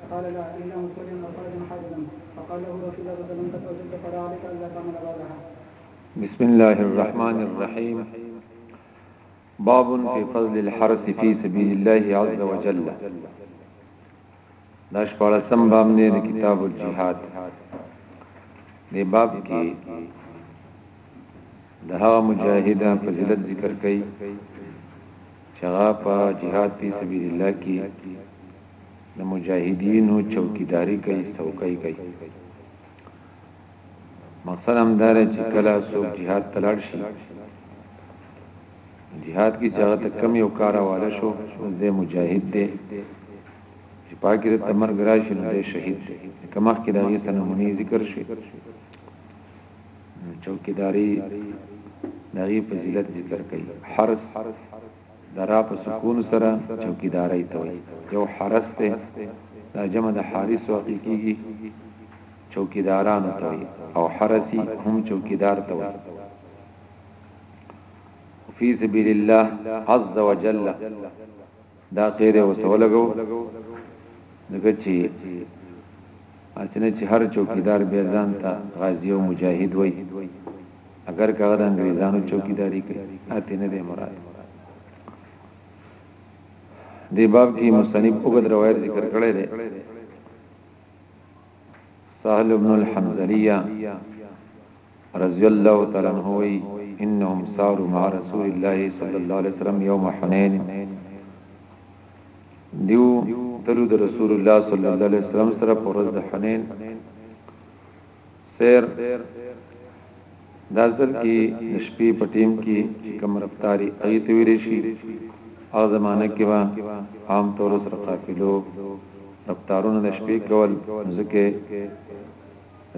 فقال لا الا مضطرا او خرجا حاجبا فقال له رسول الله صلى الله عليه وسلم قد اوجبت فلا عليك الا تعمل بعدها بسم الله الرحمن الرحيم باب في فضل الحرس في سبيل الله عز وجل دا شپاله سم باب نه د کتاب الجihad دی باب کې د هغه مجاهده فضیلت ذکر کړي شغا په جهاد په سبیل الله کې د مجاهدینو چوکیداری کوي څوکۍ کوي مقصد هم دا چې کله څوک jihad تلاړ شي jihad کې چې هغه کم یو کار واله شو زه مجاهد دی چې پاکي د تمر ګراشي نو شهید دی کما کې دا یې سنمونی ذکر شي چوکیداری دغه فضیلت ذکر کوي حرس درا په سکون سره چوکیداري ته وي یو حرس ته دا جمع د حارس واقع کیږي چوکیدارانو ته وي او حرسي هم چوکیدار ته وي فی سبیل الله عز وجل دا قیره وسولګو دغه چی اچنه چې هر چوکیدار به ځان ته غازی او مجاهد وای اگر که د انګريزانو چوکیداری کوي اته نه دی مراد دی باب کې مصنف وګد روایت ذکر کړی دی سهل ابن الحمزلیه رضی الله تعالی عنہ وی انهم ساروا مع رسول الله صلی الله علیه وسلم یوم حنین دیو تلو د رسول الله صلی الله علیه وسلم سره پر ورځ د حنین سیر داستر کې د شپې په ټیم کې چې کوم رفتاری اغي ته ویل شي او زمانه کې وا عام طور سره قافلو رفتارونه د شپې کول ځکه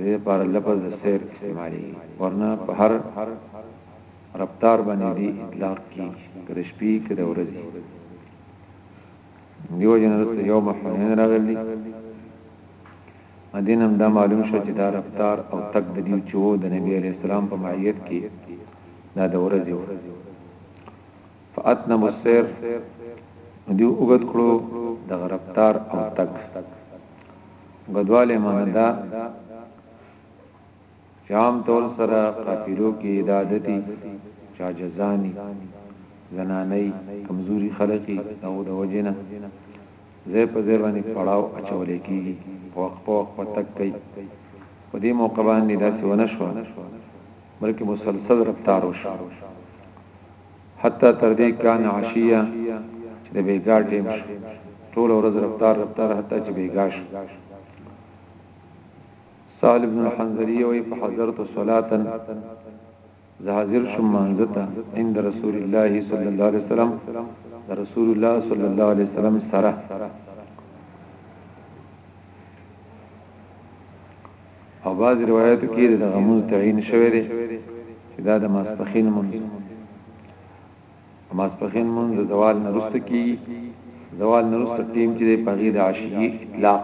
دې پر لفظ د سیر استعمالي ورنه په هر رفتار باندې دی اطلاق کی کړه شپې کړه ورځي دیو جنرال یو مفهوم راغلی او دې نه هم دا معلوم شو چې دا رفتار او تګ د دیو چې وو د نبی علیه السلام په معیت کې دا د ورځې و فاتنم السیر دیو وګت کړو د رفتار او تک غدواله ماندا شام تول سره قافلو کې دا دتی چا جزانی زنانی کمزوري خلقي او د وجنه زه په ځای باندې پړاو اچولې کیږي په وخت په وخت پتک کوي په دې موقع باندې دا سونه شو بلکې مسلسل رفتار وشو حتی تر دې کان عشیه چې د بیګار ټیم شو ټول ورځ رفتار رفتار حتی چې بیګار شو سهل بن الحنظريه وي فحضرت صلاه زه حاضر شوم مانځتا عند رسول الله صلی الله علیه وسلم رسول الله صلی الله علیه وسلم سره او باز روایتو کې د غمون تعین شوی دی چې دا د ماسپخین مونږ ماسپخین مونږ د زوال نه رسته کی زوال نه رسته ټیم چې په غي د عشیه اطلاق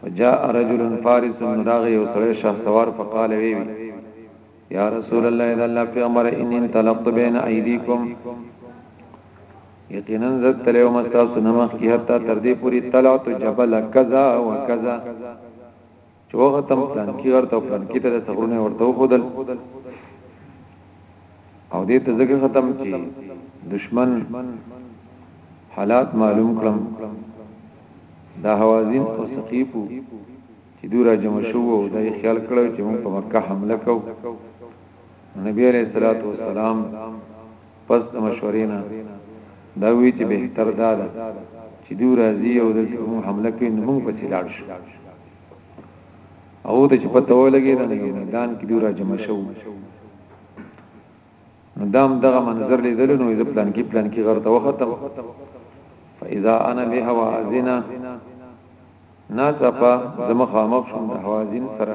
فجاء رجل فارس راغ یو سړی شاه سوار فقال وی یا رسول الله اذا الله پیغمبر ان انطلقت بین ایدیکم یقینا زت تلو مستاسو نمخ کی حتا تر دې پوری طلعت جبل کذا وکذا چې وختم پلانکی غر ته پلانکی ته سفرونه ورته وخدل او دې ته ځکه ختم چې دشمن حالات معلوم کړم دا حوازین او ثقيفو چې دوی را جمع شو او دا خیال کړو چې موږ په مکه حمله کوو نبی عليه الصلاه والسلام پس د مشورې نه دا وی چې بهتر دا ده چې دوی راځي او د موږ حمله کوي نو موږ پسې لاړ شو او د چې پته ولګي دا نه میدان کې دوی را جمع شو نو دام دغه منظر لیدل نو د پلان کې پلان کې غرته وختم فاذا انا بها وازنا ناڅپا زمخامخ شوم د حوازین سره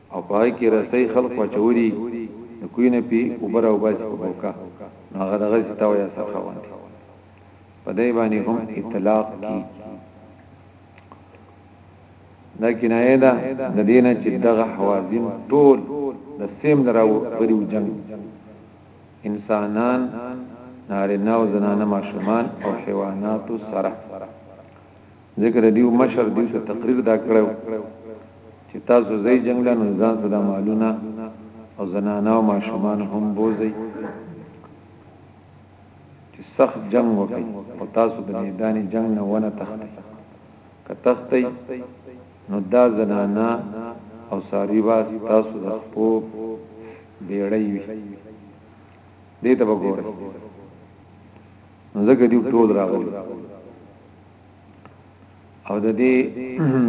او په هغه کې رسۍ خلق واچوري د کوی نه پی اوبه را وباسي په بوکا نو هغه دغه ستاو یا سرخه باندې په دې باندې هم اطلاق کی دا کنایه ده د دینه چې دغه حوازین ټول د سیم دراو غریو جنگ انسانان نارینه او زنانه ماشومان او حیوانات سره ذکر دیو مشر دیو ته تقریر دا کړو چې تاسو زې جنگ له ځان سره معلومه او زنانه او ماشومان هم بوزي چې سخت جنگ وکړي او تاسو د میدان جنگ نه ونه تختی که تختی نو دا زنانه او ساری با تاسو د خپو بیړی وي دې ته وګورئ نو زګ دیو ټول راغلی او د دې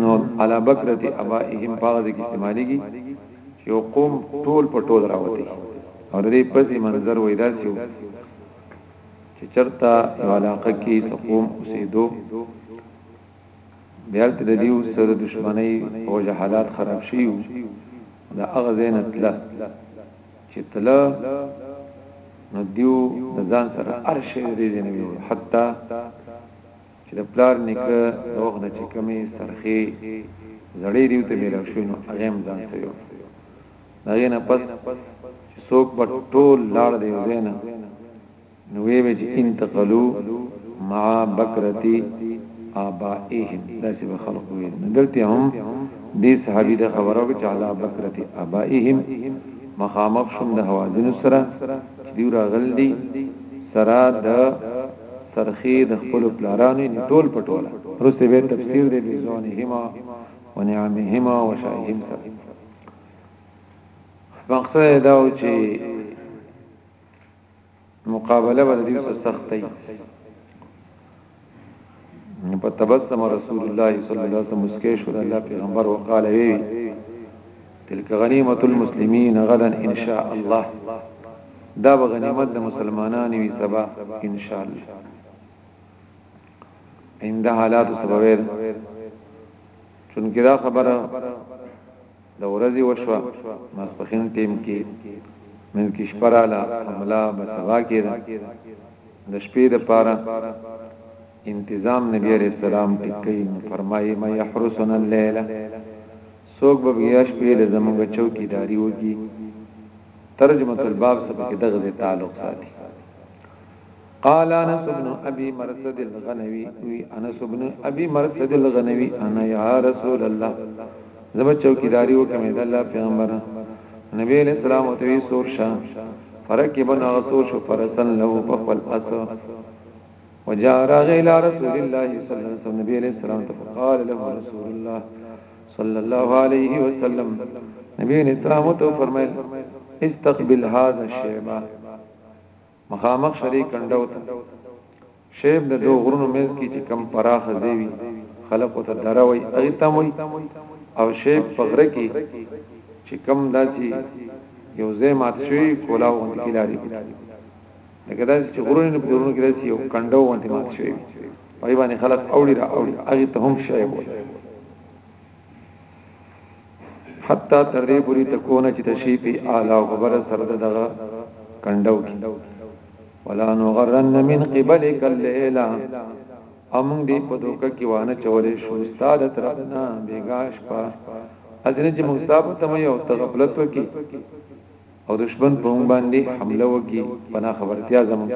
نو علا بکرته ابائهم باغ کې استعماليږي چې قوم ټول په ټول راوته او د دې پسې منظر وای دا چې چې چرتا یو علاقه کې قوم اوسېدو بیا ته د دیو سره دښمنۍ او جهالات خراب شيو دا اغه زینت له چې تله نو دیو د ځان سره ارشه ریزه نه ویول حتی چې د پلار نیکه د وخت نه چې کمی سرخی زړې دیو ته ملاو شو نو هغه هم ځان سره یو دغه نه پس چې څوک په ټول لاړ دی زینا نو وی وی چې انتقلو مع بکرتی آبائهم داسې به خلق وی دلته هم دې صحابي د خبرو کې چاله بکرتی آبائهم مخامخ شوم د حوازن سره دی راغل دی سرا د سرخی د خپل پلارانو ټول پټوله رسته به تفسیر دی بزونه هما ونعمهما وشایهم سره مقصد دا و چې مقابله به دې سره سختې په تبسم رسول الله صلی الله علیه وسلم مسکه شو الله پیغمبر وقاله وی تلک غنیمت المسلمین غدا ان شاء الله دا به غنیمت د مسلمانانو وي سبا ان شاء الله عند حالات سبب چونکه دا خبره د ورځې وشوه، ماسپښين ټيم کې منځ کې شپه راله او ملا به سبا کېده، د شپې د پاره انتظام نبي عليه السلام ټيک کړي نو فرمايي ما يحرسنا الليله سوک به بیا شپې له زمونږ چوکي داری وکي ترجمه الباب سبا کې دغه تعلق ساتي قال انس بن ابي مرثد الغنوي وي انس بن ابي مرثد الغنوي انا يا رسول الله زب چوکیداری وکم د الله پیغمبر نبی علیہ السلام او توی سور شاه فرکب نغسو شو فرسن له بخل اس وجاء راغی الى رسول الله صلی الله علیه وسلم نبی علیہ السلام فقال له رسول الله صلی الله علیه وسلم نبی علیہ السلام تو فرمایل استقبل هذا الشيبه مخامخ شری کنډو ته شیب د دو غرونو مېز کې چې کم پراخ زیوی خلق ته دروي اغتموي او شیب په غره کې چې کم داسي یو زې مات شوی کولاو غونډه کې لاري لکه دا چې غرونه نه بدرونه کې راسي او کنده وانت مات شي په باندې خلک اوړي را اوړي هغه ته هم شي وي حتی تر دې پوری تکونه چې تشی په اعلی او خبر سره دغه کندو کی ولا نغرن من قبلک الليلا امون دې په دوکه کې وانه چولې شو استاد ترنا بیگاش پا اذن چې مصاب ته مې او تغفلت وکي او دشمن په باندې حمله وکي پنا خبرتیا زمون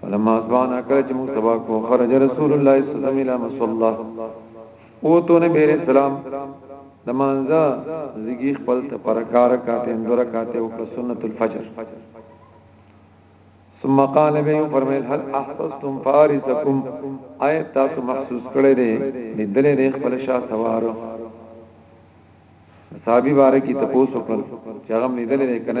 فلما اصبحنا کله چې موږ سبا کو خرج رسول الله صلی الله علیه وسلم مصلا او تو نبی رسول سلام د مانزه زګی خپل ته پرکار کاته اندور کاته او سنت الفجر ثم قال به فرمایل هل احسستم فارسکم آیت تاسو محسوس کړی دی لیدلې دی خپل شاه سوار صحابي بارے کی تپوس وکړ چې هغه لیدلې کنه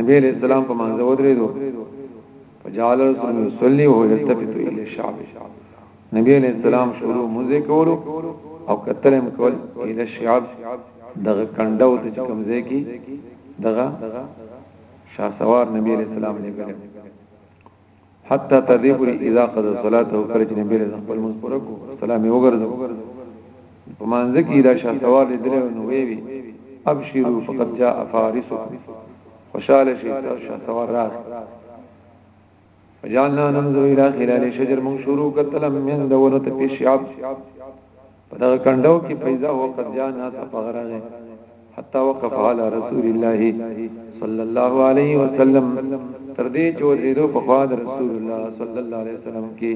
نبی علیہ السلام په منځ ودرېدو فجعل رسول يصلي وهو يلتفت الى الشعب نبی علیہ السلام شروع مونږه کولو او کتلم کول الى الشعب دغه کندو ته کومځه کی دغه شاسوار نبی علیہ السلام لګل حتی تر دې پورې اذا قضا صلات او کله چې نبی رسول خپل منځ پوره کو سلام یې وګرځو په منځ کې دا شاه سوال درې نو وی وی ابشروا فقد جاء فارسكم خوشاله شي تاسو شاه سوال راغ فجعلنا ننظر الى خلال شجر من شروع قتل من دورت في الشعب په دغه کندو کې پیدا او قرجان ته پغراغه حتا وقف على رسول الله صلى الله عليه وسلم تر دې چې ورېدو په خوا د رسول الله صلى الله عليه وسلم کې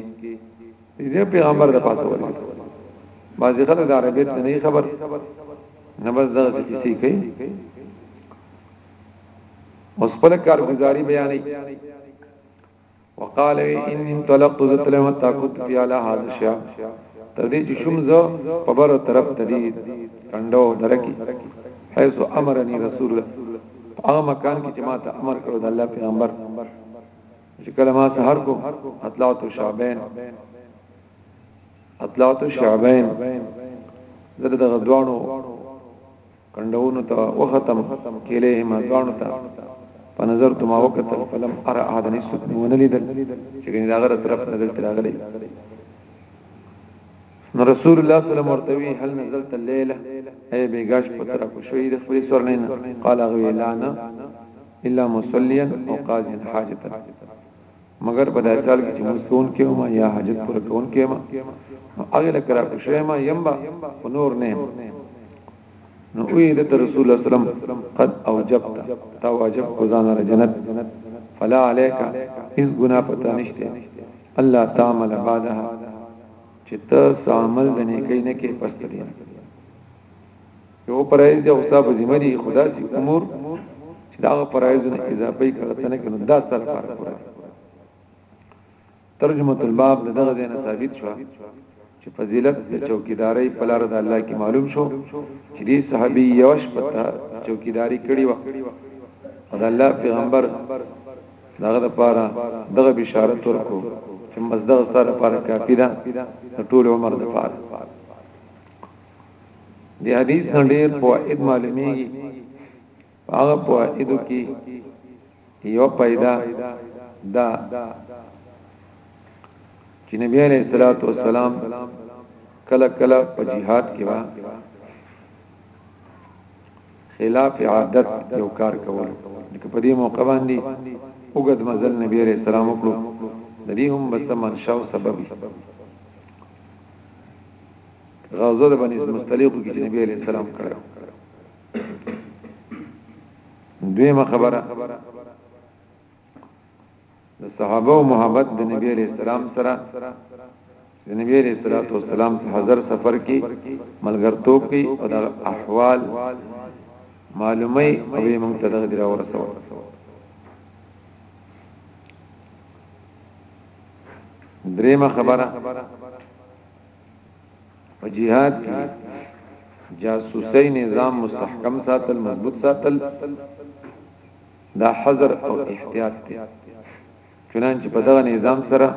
دې پیغمبر د پاسه ورته بعضی غره د عربیت نه خبر نه بس دا کیسې کوي اوس خپل کارګزاري بیانې وقال اني انطلقت ذتلم حتى كنت في على هذا الشيء تر دې چې شوم زه په بره طرف ته دي کندو درکې حيث امرني رسول الله هغه مکان کې چې ما ته امر کړو د الله پیغمبر چې کله ما سحر کو اطلعت شعبین اطلعت شعبین زړه د غدوانو کندونو ته وختم کله هم ځوان ته په نظر ته ما وکړ فلم ار اذن سوت ونه لیدل چې ګنې دا غره طرف نظر تر غلې نو رسول الله صلی الله علیه وسلم ورته وی هل نزلت الليله اي بيګاش پتر کو شوې د خپل سر نه قال غوي لانا الا مصليا او قاضي حاجته مگر په داسې حال کې چې موږ کون کې ما یا حاجت پر کون کې ما هغه لکه را کوشې ما یمبا نور نه نو وی د رسول الله سلام قد اوجبت تا واجب کو ځان را جنت فلا عليك اس ګنا پتا نشته الله تعالی بعدها چې ته عمل د نیکۍ نه کې پستړي یو پرایز دی او صاحب ذمہ دی خدا سي امور چې دا پرایز نه اضافه کړه تنه کې نو دا سره کار کوي ترجمه الباب دغه دینه ثابت شو چې فضیلت د چوکیداری په لار د الله کې معلوم شو چې دې صحابي یوش پتا چوکیداری کړی و او د الله پیغمبر دغه لپاره دغه بشارت ورکو چې مزدغ سره لپاره کافی ده ټول عمر لپاره دی حدیث نه ډیر فواید معلومیږي هغه فوایدو کې یو پیدا دا چې نبی علیہ الصلوۃ والسلام کله کله په jihad کې وا خلاف عادت یو کار کول لکه په دې موقع باندې وګد مزل نبی عليه السلام وکړو د دې هم بس منشاو سبب غزوه د بنی مستلق کې چې نبی عليه السلام کړو دویمه خبره د صحابه او محبت د نبی عليه السلام سره د نبی عليه السلام حضر سفر کې ملګرتوب کې او د احوال معلومه او یې موږ ته دغه درا ورسو دریمه خبره په جهاد کې جاسوسي نظام مستحکم ساتل مضبوط ساتل دا حذر او احتیاط دی چنانچه په دغه نظام سره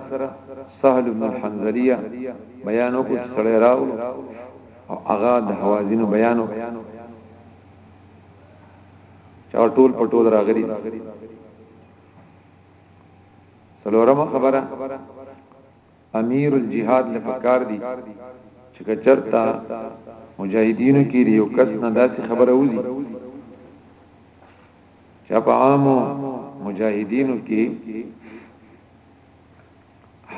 سهل بن حنزلیه بیان وکړ سړی راو او هغه د حوازینو بیان وکړ چا ټول په ټول راغلي سلورمه خبره امیر الجهاد له پکار دي چې کچرتا مجاهدینو کې یو کس نه داسې خبره وځي چې په عامو مجاهدینو کې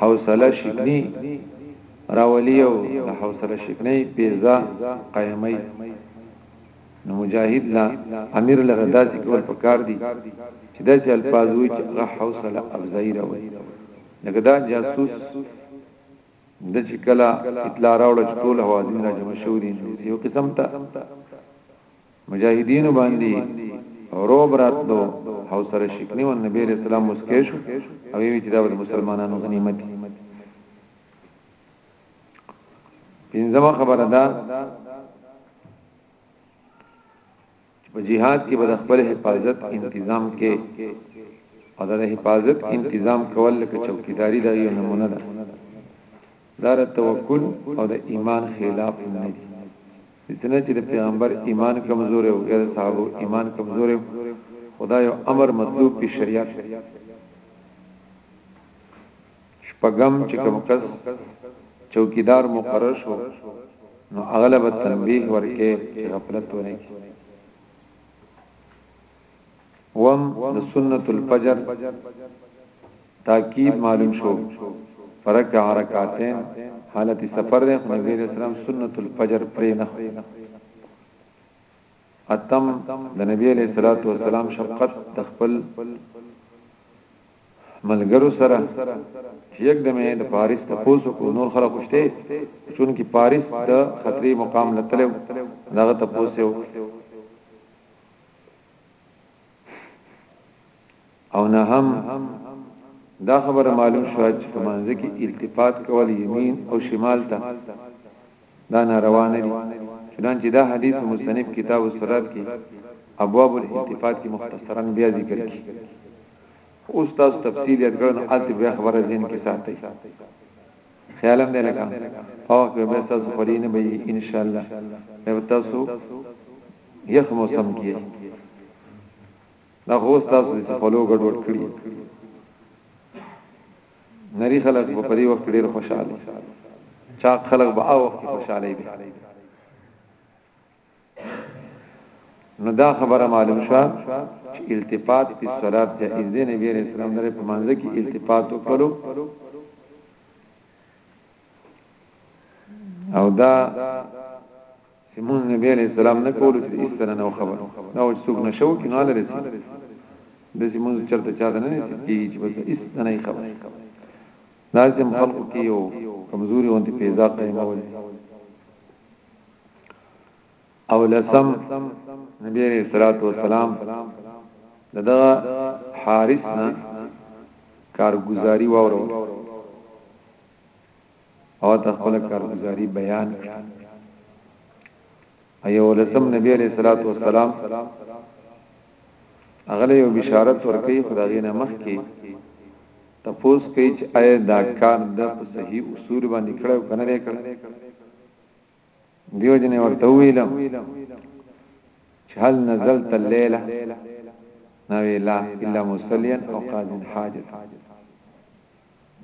حوصله شکنی راولی او د حوصله شکنی پیزا قائمای نو مجاهد لا امیر له داسې کول پکار دي چې داسې الفاظ وي چې غ حوصله افزای راوي لکه دا جاسوس د چې کله اطلاع راوړل چې ټول حوازین را جمع شو دي یو قسم ته مجاهدین باندې روب راتلو او سره شکنی او نبی رسول الله مسکه شو او وی چې دا د مسلمانانو غنیمت دی پنځمه خبره ده چې په جهاد کې به خپل حفاظت تنظیم کې او د حفاظت تنظیم کول لکه چوکیداری دا یو نمونه ده دا د توکل او د ایمان خلاف نه دي څنګه چې د پیغمبر ایمان کمزورې او غیر صحابه ایمان کمزورې خدای او امر مطلوب په شریعت شپږم چې کوم کس چوکیدار مقرر شو نو اغلب تنبیه ورکه چې غفلت ونه کی وم د سنت الفجر تاکید معلوم شو فرق حرکاتین حالت سفر ده نبی رسول سنت الفجر پرې نه اتم، د نبي علیه الصلوة والسلام شفقت د خپل ملګرو سره یک دمه د پاریس ته پوسو کو نور خلک خوشته چون کې پاریس د خطرې مقام لتلو دغه ته پوسو او نه هم دا خبره معلوم شو چې په منځ کې التفات کول یمین او شمال ته دا ناروا نه دي چنانچې دا حدیث مصنف کتاب الصلات کې ابواب الالتفات کې مختصرا بیا ذکر کړي اوس تاسو تفصیل یاد کړئ اته بیا خبره ذهن کې ساتي خیالم دې لکه او که به تاسو پرې نه به ان شاء الله به تاسو یخ موسم کې دا هوس تاسو چې په لوګ ډوډ کړی نری خلک په پری وخت ډیر خوشاله چا خلک به او وخت خوشاله دي نو دا خبره معلوم شوه چې التفات په صلات جائز دی نبی رسول الله درې په منځ کې التفات وکړو او دا چې مونږ نبی علیہ السلام نه کولو چې اس سره نو خبر دا و چې څوک نشو کې نه لري د چې مونږ چرته چا نه نه کیږي چې بس اس نه خبر لازم خلق کې یو کمزوري وندي په ذات قائمه ولي او لسم نبی علیہ الصلوۃ والسلام دغه حارث نه کارګزاري وورو او د خپل کارګزاري بیان ایو لسم نبی علیہ الصلوۃ والسلام اغله یو بشارت ورکړي خدای نه مخ کې تپوس کوي چې آیا دا کار د صحیح اصول باندې کړو کنه نه کړو دیو جن ورته ویل چې هل نزلت الليله نو لا الا مصليا او قاضي حاجت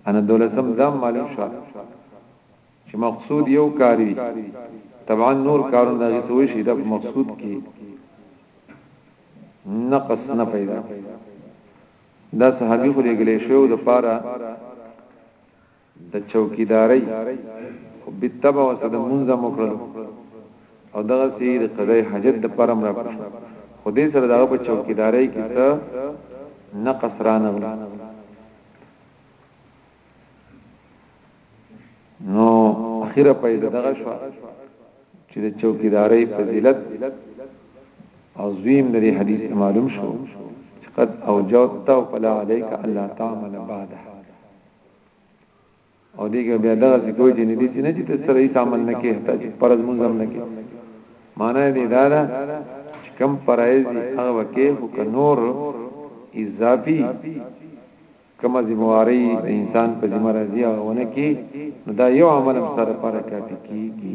انا دولتم دام معلوم شو چې مقصود یو کاری طبعا نور کارون دغه سوې شي د مقصود کې نقص نه پیدا دا صحابي خو لګلې شو د پاره د چوکیدارۍ خو بالطبع ورته لمونځ هم وکړلو او دغسې د قضای حاجت دپاره هم راکوز شو خو دې سره د هغه په چوکیدارۍ کې څه نقص رانغلو نو اخیره پایله دغه شو چې د چوکیدارۍ فضیلت او زویم لري حدیث معلوم شو قد اوجوت فلا عليك الا تعمل بعدها او دیګه بیا دا چې کوی جن دي چې نه چې ته سره هیڅ عمل نه کې ته چې فرض منظم نه کې معنی دې دا ده چې کم فرایز دي هغه وکې خو کنور اضافي کما ذمہواری د انسان په ذمہ راځي هغه ونه کې نو دا یو عمل سره پر کافي کیږي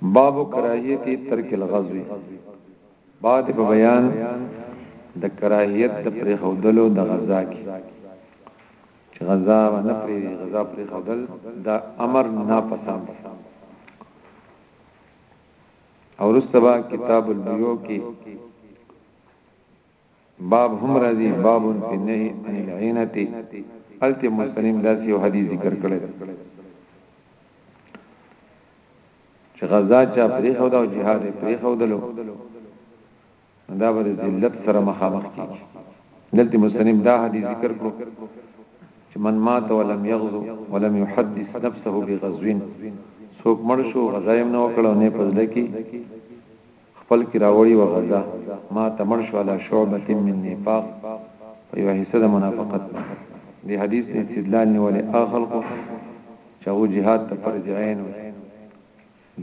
باب کراهیت ترک الغزو باب په بیان د کراهیت د پرې خودلو د غزا کې چې غزا نه پرې غزا پرې خودل دا امر نه پسند او رستبا کتاب البیو کې باب هم راځي باب فی النهی عن العینه الته مسلم داس یو حدیث ذکر کړی چې غزا چا پرې خو دا جهاد پرې خو دلو دا به ذلت سره مخامخ کیږي دلته مسلم دا حدیث ذکر کړو چې من مات ولم يغزو ولم يحدث نفسه بغزو څوک مړ شو غزا یې نه وکړو نه پزله کې خپل کې راوړي و غزا ما ته مړ شو علی شعبت من نفاق په یو حصہ د منافقت دی حدیث نه استدلال نه ولې اخلق چې هو جهاد ته فرض عین و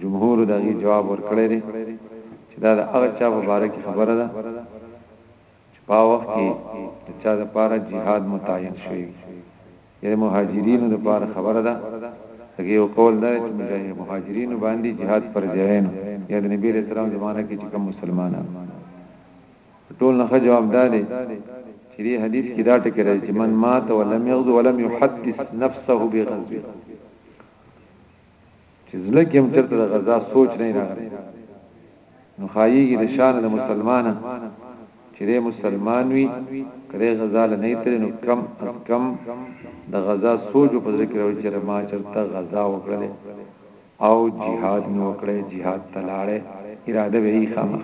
جمهور دغه جواب ورکړی دی چې دا د هغه چا په اړه کې خبره ده چې په وخت کې چا د پاره جهاد متعین شوی چې د مهاجرینو لپاره خبره ده دغه یو قول دا چې مجاهد مهاجرینو باندې jihad فرض عین یا د نبی رسول الله زمانه کې چې کوم مسلمانان ټول نه جواب ده چې دې حدیث کې دا ټکی راځي چې من مات ولم يغزو ولم يحدث نفسه بغزوه چې زړه کې هم چرته د غزا سوچ نه راغلی نو خایيږي د شان د مسلمان چې د مسلمان وي کړي غزا نه تر نو کم از کم د غزا سوچ په ذکر او چې ما چرته غزا وکړي او jihad نو کړي jihad تلاړه اراده به یې خامخ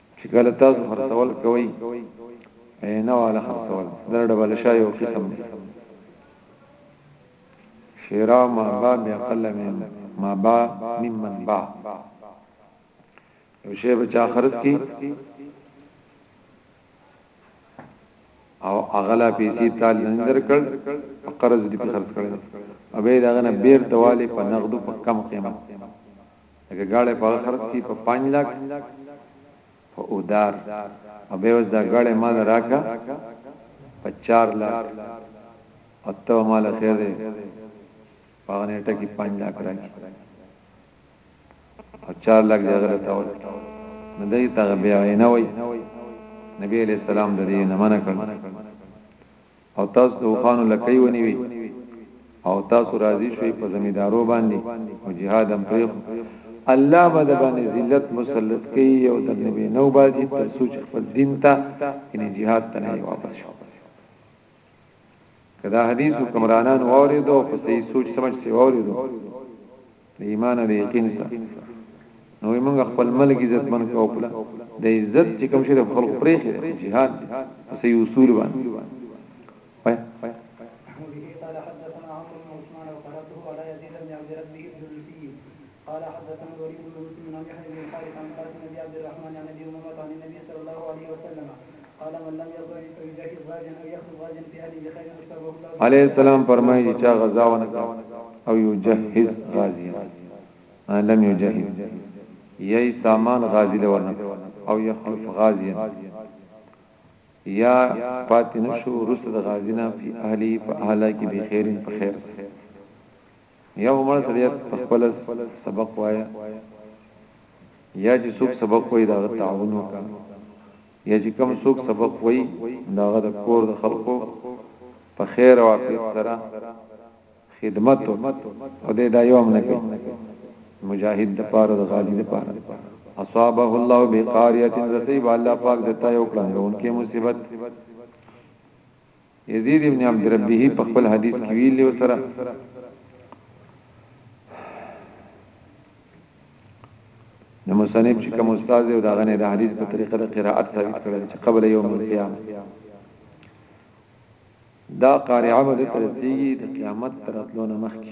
چې کله تاسو خرڅول کوئ نه والا خرڅول دا ډول شای او قسم دی شراء ما با بأقل من ما با ممن با یو شی بچا خرڅ کی او اغلا پیسې تال نندر کړ په قرض دې خرڅ کړ او به دا نه بیر تواله په نقدو په کم قیمت لکه ګاړې په خرڅ کی په 5 لک په اودار او به وز دا ګاړې مال راکا په 4 لک او ته مال خیره په نیټه کې 5 لک راکی او 4 لک دغه ته ور نه دی تا بیا نه وای نبی علیہ السلام د دې نه منع کړ او تاسو د وخانو لکۍ ونیوي او تاسو راضي شوي په زمیدارو باندې او جهاد هم پرې الله به د باندې ذلت مسلط کوي او د نبی نو باسي تر سوچ خپل دین ته یعنی جهاد ته نه واپس شو کدا حدیث حکمرانان اوریدو په صحیح سوچ سمجھ سی اوریدو د ایمان او یقین سره نو موږ خپل ملک عزت من کو خپل د عزت چې کوم شي د خلق پرې خي جهاد سي اصول باندې قال حدثنا الوليد بن مسلم عن يحيى بن الحارث عن قاسم بن عبد الرحمن عن ابي امامه عن النبي صلى الله عليه وسلم علی السلام فرمایي چې چا غزا ونه او یو جهز غازی لم یو جهز یی سامان غازی لورنه او یخلف غازی یا پاتې نشو رسد غازینا په اهلی په اهلا کې به خیرین په خیر یا عمر سره په خپل سبق وایا یا چې څوک سبق وای دا تعاون وکړه یا چې کوم څوک سبق وای دا د کور د خلکو په خیر او عافیت سره خدمت او دې دا یو امن کې مجاهد د پاره د غازی د پاره اصابه الله بقاریه رسیب الله پاک دتا یو کړه اونکه مصیبت يزيد ابن عبد ربه په خپل حديث کې ویلي او سره د مصنف چې کوم استاد دی دا غنه د حدیث په طریقه د قراءت ثابت کړی چې قبل یوم القیامه دا قارعه به ترسیږي د قیامت تر اتلو نه مخکې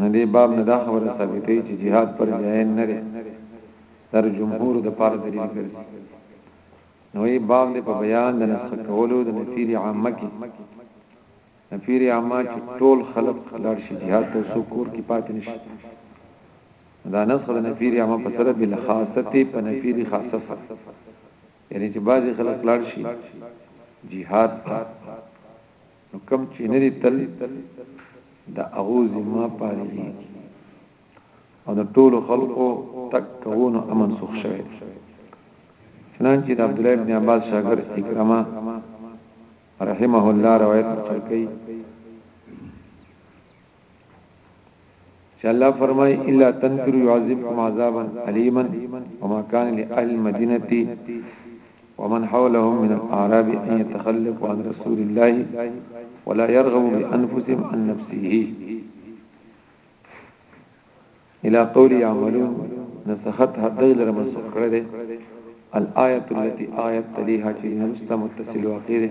نه دی باب نه دا خبره ثابتې چې jihad پر جائز نه دی تر جمهور د پاره دلیل ګرځي نو یې باب دې په بیان د نسخ کولو د نفیر عامه کې نفیر عامه چې ټول خلق لار شي jihad ته سو کور کې پاتې نشي دا نسخ د نفیر عامه په سره بل خاصه په نفیر خاصه سره یعنی چې بعضی خلک لاړ شي jihad ته نو کوم چې نه دي تل د هغه ذمہ پاريږي او د ټولو خلقو تک کوونو امن سوخ شوی چنانچه د عبد الله ابن عباس شاګر اکرمه رحمه الله روایت نقل کړي چې الله فرمایي الا تنکر يعذبكم عذابا اليما وما كان لاهل المدينه ومن حولهم من الاعراب ان يتخلفوا عن رسول الله ولا يرغبوا بانفسهم عن نفسه الى قول يعملون نسخت حد غیر مسخره الآیت التي آیت تلیها چې نرستا متصل واقع ده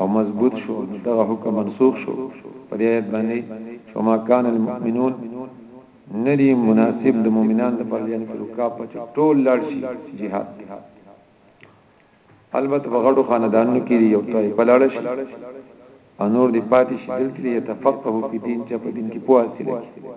او مضبوط شو نو دغه حکم منسوخ شو په دې آیت باندې فما كان المؤمنون ندی مناسب د مؤمنان د پر یعنی په رکاب په ټول لړ شي jihad البته بغړو خاندانونو کې یو ټای په لړ شي انور دی پاتې شي دلته یتفقه په دین چې په دین کې پوهه حاصله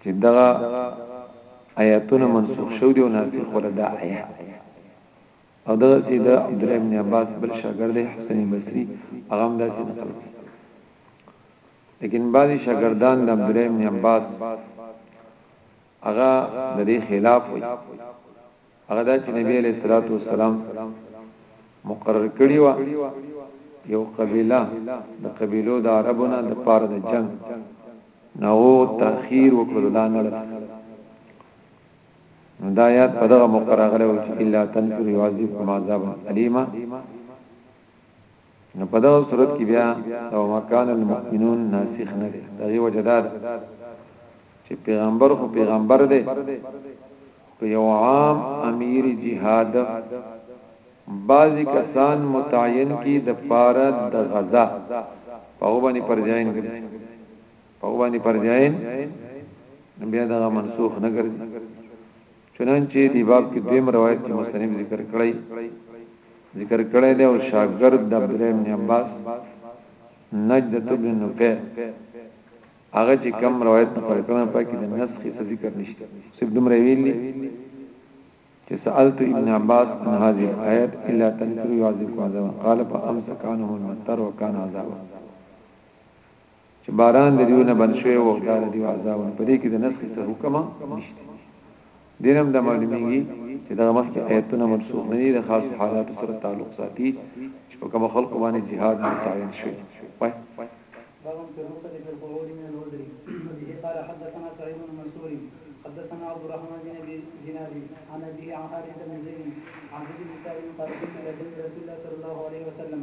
چې دغه آیاتونه منسوخ شو دي او ناسخ ولا دا آیات او دا چې د عبد الله بن عباس بل شاګرد حسن بصري هغه هم دا څنګه کړو لیکن بعضی شاګردان د عبد الله بن عباس هغه د دې خلاف وي هغه دا چې نبی علیہ الصلوۃ والسلام مقرر کړی و یو قبيله د قبيلو د عربونو د پاره د جنگ نو تاخير وکړو دا نه نو دا یاد په دغه مقرر غلو چې الا تنفر یعذبکم عذاب الیما نو په دغه صورت کې بیا او مکان المؤمنون ناسخ نه دی دا یو جداد چې پیغمبر خو پیغمبر دی په یو عام امیر جهاد بعضی کسان متعین کی د پاره د غزا په باندې پرځاین ګرځي په باندې پرځاین بیا دا منسوخ نه ګرځي چنانچه دې باب کې دویم روایت چې مصنف ذکر کړی ذکر کړی دی او شاګرد د عبدالله بن عباس نجدت بن نفع هغه چې کم روایت نقل کړه پکې د نسخ څه ذکر نشته صرف دومره ویلي چې سالت ابن عباس عن هذه الايات الا تنكر يعذبكم عذابا قال فامسك عنهم المطر وكان عذابا چې باران د دیو نه بند شوی وو دا د دیو عذاب په دې کې د نسخ څخه حکم نشته دینم د معلومیږي چې دا مخکې آیتونه منسوخ نه دي د خاص حالات سره تعلق ساتي چې په کوم خلق باندې jihad متعین شي وای قال حدثنا سعيد بن منصور حدثنا عبد الرحمن بن ابي زناد عن ابي عن حارث بن زيد عن ابي سعيد قال قلت لجد رسول الله صلى الله عليه وسلم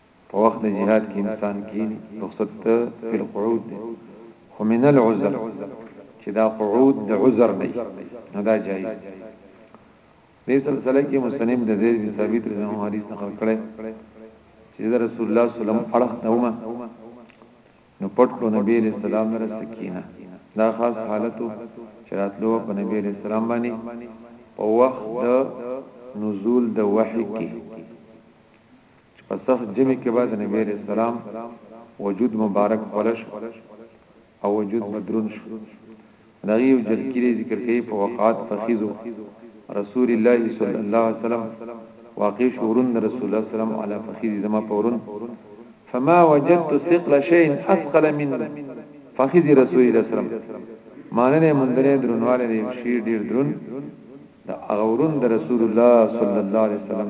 په وخت د جهاد کې انسان کینی رخصت ته فی القعود دی خو من العذر چې دا قعود د عذر نه نه دا جایز دې سلسله کې مسلم د زید بن ثابت رضی الله عنه حدیث نقل کړي چې رسول الله صلی الله علیه وسلم اړه دومه نو پټ کو نبی علیہ السلام نه سکینه دا خاص حالتو چې راتلو په نبی علیہ السلام باندې په وخت د نزول د وحی کې چې په سخت جمی کې به د نبی عليه السلام وجود مبارک خلش او وجود بدرون شو دا یو جلکری ذکر کوي په وقات فخذو رسول الله صلی الله علیه وسلم واقع شورن رسول الله صلی الله علیه وسلم فخذ زما پورن فما وجدت ثقل شيء اثقل من فخذ رسول الله صلی الله علیه وسلم ماننه مندره درنواله دی شی ډیر درن دا اورون د رسول الله صلی الله علیه وسلم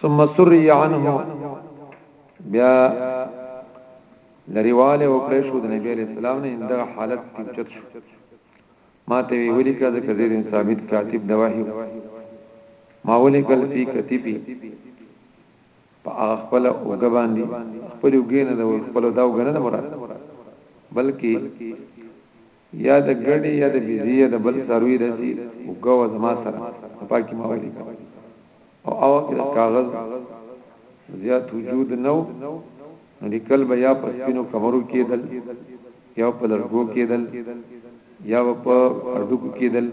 ثم سري عنه بیا لريواله وکړې شو د نبی عليه السلام نه انده حالت چت شو ما ته وی ولي کړه ځکه زید ثابت کاتب دواهي ما ولي کل فی کتبی په خپل اوګ باندې خپل اوګ نه د خپل داو غنه مراد بلکې یا د ګډې یا د بیزې یا د بل څاروي داسې اوږه وه زما سره په پا کې ما ولیکه او هغه وخت د کاغذ زیات وجود نو نو لیکل به یا په سپینو کمرو کېدل یا په لرګو کېدل یا په اډوکو کېدل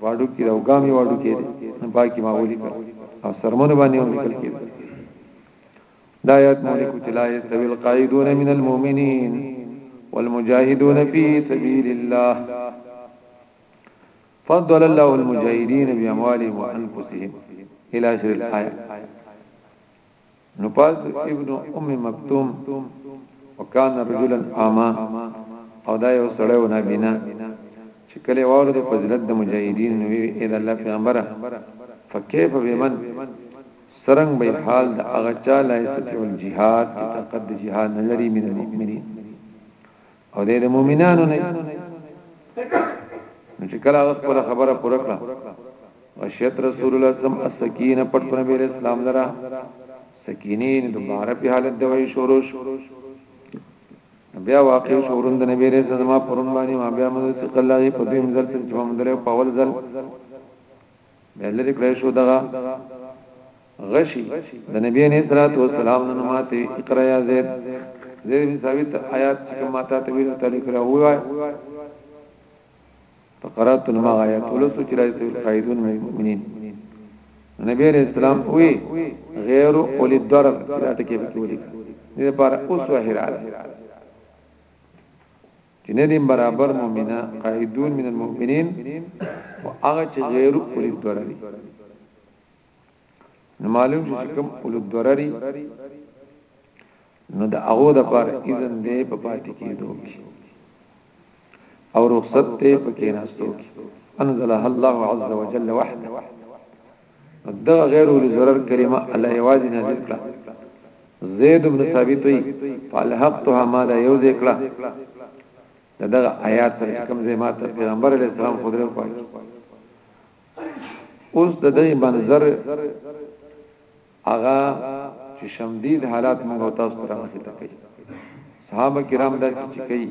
په اډو کې اوګامي واډو کېدل نو باقي ما ولي کړ او سرمن باندې هم لیکل کېدل دا آیات مولک چې لا یستوی القائدون من المؤمنین والمجاهدون فی سبیل الله فضل الله المجاهدین باموالهم وانفسهم الى اخر الايه نپاس ابن ام مکتوم وکانه رجلا اما او دا یو سړی و نابینا چې کله واره د فضیلت د مجاهدین نوې اې د الله پیغمبره فکیف بمن سرنګ به حال د هغه چا لا استطاعت الجهاد چې طاقت د جهاد نه لري من المؤمنین او د مؤمنانو نه نو چې کله هغه خپل خبره پوره کړه وشیت رسول الله صم السکینه پټ پر نبی اسلام لرا سکینه دوباره په حالت د وای شروع بیا واقع شورون د نبی رسول الله پرون باندې ما بیا مده څخه الله په دې مزل څخه مدره په اول ځل به لری کړی شو دغه غشي د نبی نه صلوات و سلام نن ماته اقرا یا زید زید بن ثابت آیات چې ماته ته ویل تعالی کرا وای فقرات ما آیات ولس چې راځي فائدون مؤمنین نبی علیہ السلام وی غیر اولی الضرر دا ټکی به کولی دې لپاره اوس وهراله چې نه دي برابر مؤمنان قائدون من المؤمنين او هغه چې غیر اول الضرر نو معلوم شي کوم اول الضرر نو د هغه د پر اذن دی په پاتې کېدو کې او رخصت ته پکې ناستو کې انزلها الله عز وجل وحده دغه غیر اولی ضرر کلمه الله یوازې نازل کړه زید ابن ثابت وی فالحقتها ما دا یو ذکر دغه آیات تر کوم ځای ما ته پیغمبر علی السلام خدای په اوس د دې منظر اغا چې شمدید حالات موږ تاسو ته راځي ته کوي صحابه کرام دا چې کوي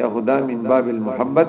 یا خدا من باب المحبت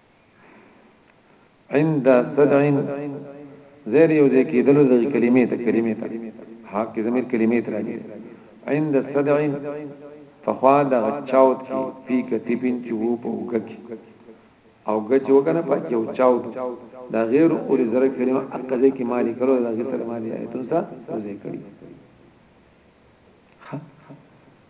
عند صدع زیر یو ځای کېدلو د کلمې ته کلمې ته حق کې زمير کلمې ته راځي عند صدع فخوا د چاوت کې پی کتبین چې وو په وګک او غچ وکنه په یو چاوت دا غیر اور زره کلمه اقضې کې مالی کړو دا غیر سره مالی ایتون سره وځي کړی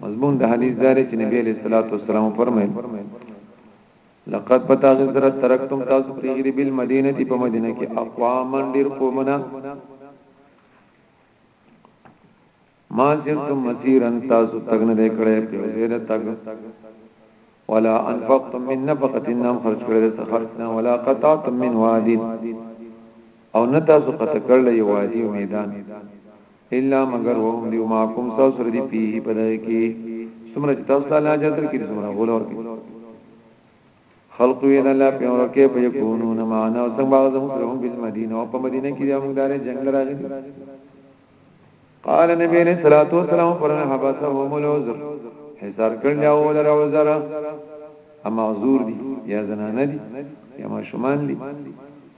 مضمون د حدیث دار چې نبی علیہ الصلوۃ والسلام فرمایل لقد پتا غذر ترکتم تاسو پریګری بل مدینه په مدینه کې اقوام ډیر قومنا ما سرتم مسیرن تاسو تګ نه کړې په زیر تګ ولا انفقتم من نفقه نام خرج کړې ته خرجنا ولا قطعتم من وادي او نتا سو قطع کړل یو وادي میدان الا مگر وهم دیو ماکم تاسو سره دی پیه په دغه کې څومره چې تاسو الله جاتر کې څومره غولور کې خلق وی نه لا په اور کې په یکونون معنا او څنګه باغ زموږ سره هم په مدینه او په مدینه کې زموږ دارې جنگ راغی قال نبی علیہ الصلوۃ والسلام فرمائے حبسهم العذر حصار کړل یا ول العذر اما عذور دي یا زنانه دي یا ما شومان دي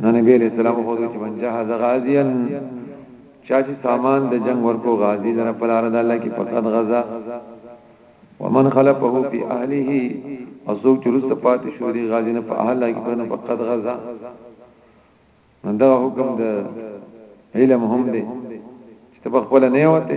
نو نبی علیہ السلام خو چې من جهز غازیا چا چې سامان د جنگ ورکو غازی لره په لار د الله کې فقط غزا ومن خلفه فی اهله او څوک چې رسته پاتې شو دی غازی نه په اهله کې پرنه فقط غزا دا حکم د علم هم دی چې په خپل نه وته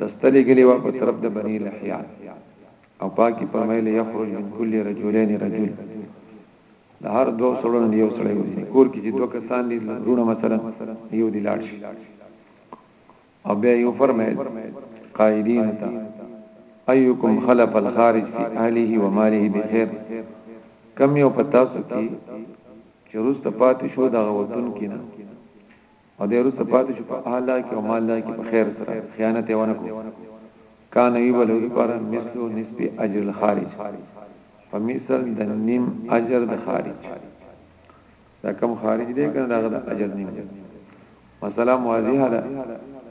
دستلې ګلې وا په طرف د بنی لحیا او پاکي فرمایله یخرج من کل رجلین رجل د هر دوه سړو نه یو سړی وځي کور کې چې دوه کسان دي رونه مثلا یو دی لاړ شي او بیا یو فرمایل قائدین ته ايكم خلف الخارج في اهله وماله بخير کم یو پتا سو کی چروست پاتې شو دا غوتون کینا او د رسو پاتې شو په اهل کې او مال کې په خیر سره خیانت یې ونه کړو کان وی بل پر مثلو نسبی اجر الخارج په مثل د نیم اجر د خارج دا کم خارج دی کنه دا د اجر نیم دی مثلا واضح ده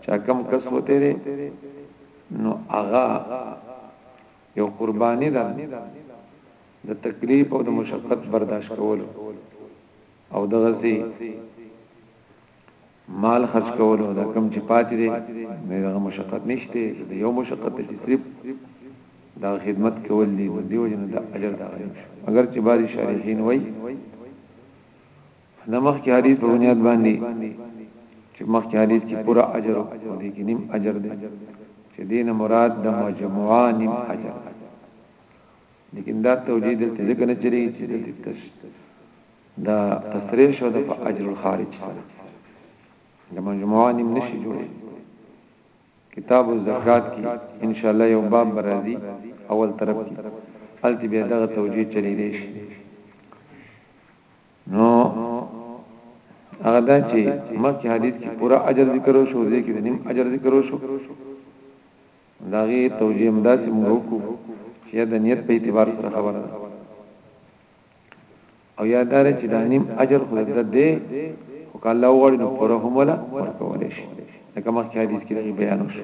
چې کم کس وته دی نو اغا یو قربانی ده د تکلیف او د مشقت برداشت کولو او دغه سي مال خرج کولو دا کم چې پاتې دي نه دغه مشقت نشته د یو مشقت چې صرف دا خدمت کول دي د دیو جن د اجر دا غوښ اگر چې باري شارحین وای نمخ کې حدیث په بنیاد باندې چې مخ کې حدیث کې پورا اجر او دې کې نیم اجر دی چې دین مراد د مجموعه نیم اجر لیکن دا توجیه دلته ذکر نه چری چې دلته تش دا تصریح شو د اجر الخارج سره د مجموعه نیم نشي جوړي کتاب الزکات کې ان شاء الله یو باب راځي اول طرف کې الته به دا توجیه چلی دی شي نو هغه دا چې مکه حدیث کې پورا اجر ذکر شو ځکه نیم اجر ذکر شو د هغې توجیه هم داسې موږ وکړو چې یا د نیت په اعتبار سره خبره ده او یا دا چې دا نیم اجر خو د دې خو کله وړي نو پر هم ولا ورکول شي لکه مخکې حدیث کې بیان وشو